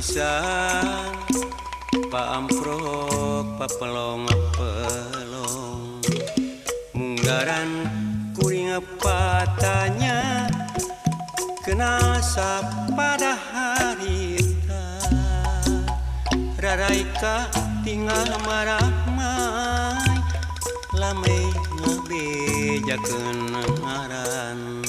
pisang paamprok papelong pelong munggaran kuring patanya kenasa pada hari raraika tinggal marah mai lamai ngebejakeun ngaran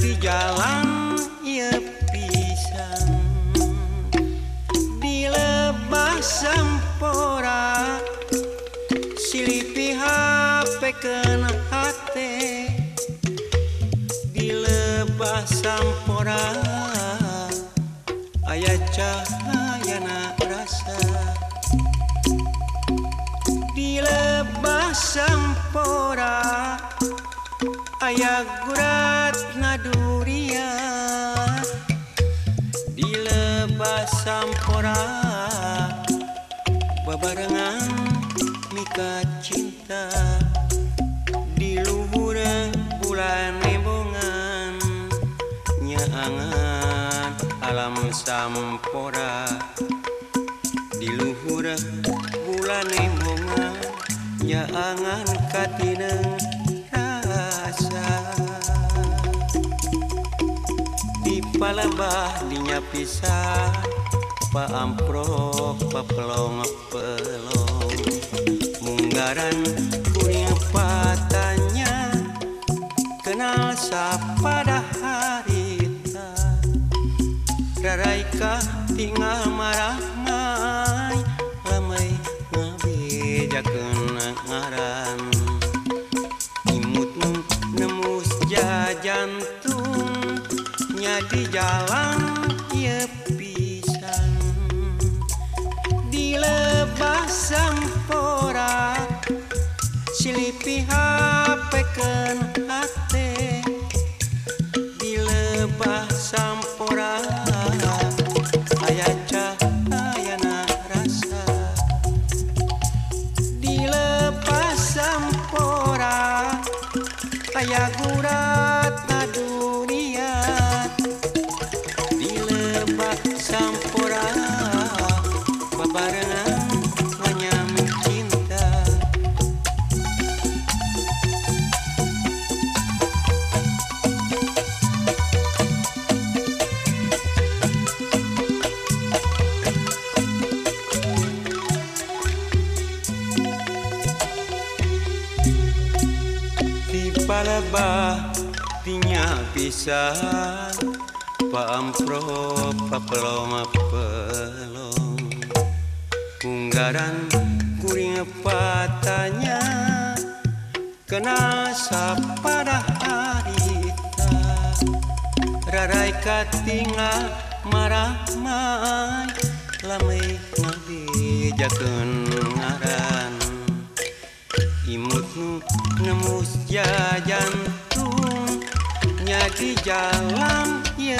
di jalan ia pisang. Dilebah sampora silipi HP kena hati dilebah sampora ayah cahayana rasa. Dilebah sampora ayah guratna Kang Sampora diluhur bulan Monga nyaangan katina rasa. Di Palembah dinya pisah paamprok papelong pelong munggaran nya di jalan ye pisan. Dilebah sampora silipi hapeken hate dilebah sampora aya cahayana rasa. Dilebah sampora aya kalebah pinya pisah paampro papeloma pelom punggaran kuring patanya kena sapada harita rarai katinga marah mai lamai ngabijakeun nemus jajan tung nyagi jalan ye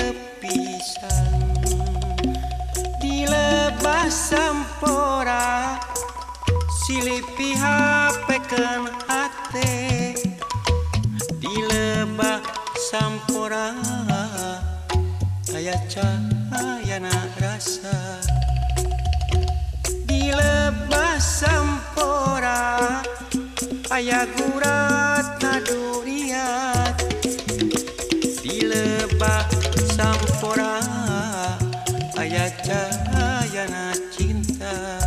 Di lebah sampora silipi pihak peken Ayah gurat naduriat Di lebah sampora Ayah cahaya na cinta.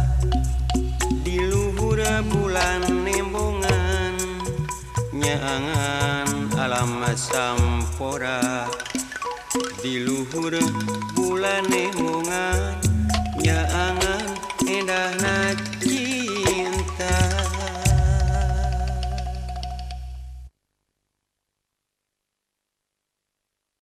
Di luhur bulan nembongan Nyaangan alam sampora. Di luhur bulan nembongan Nyaangan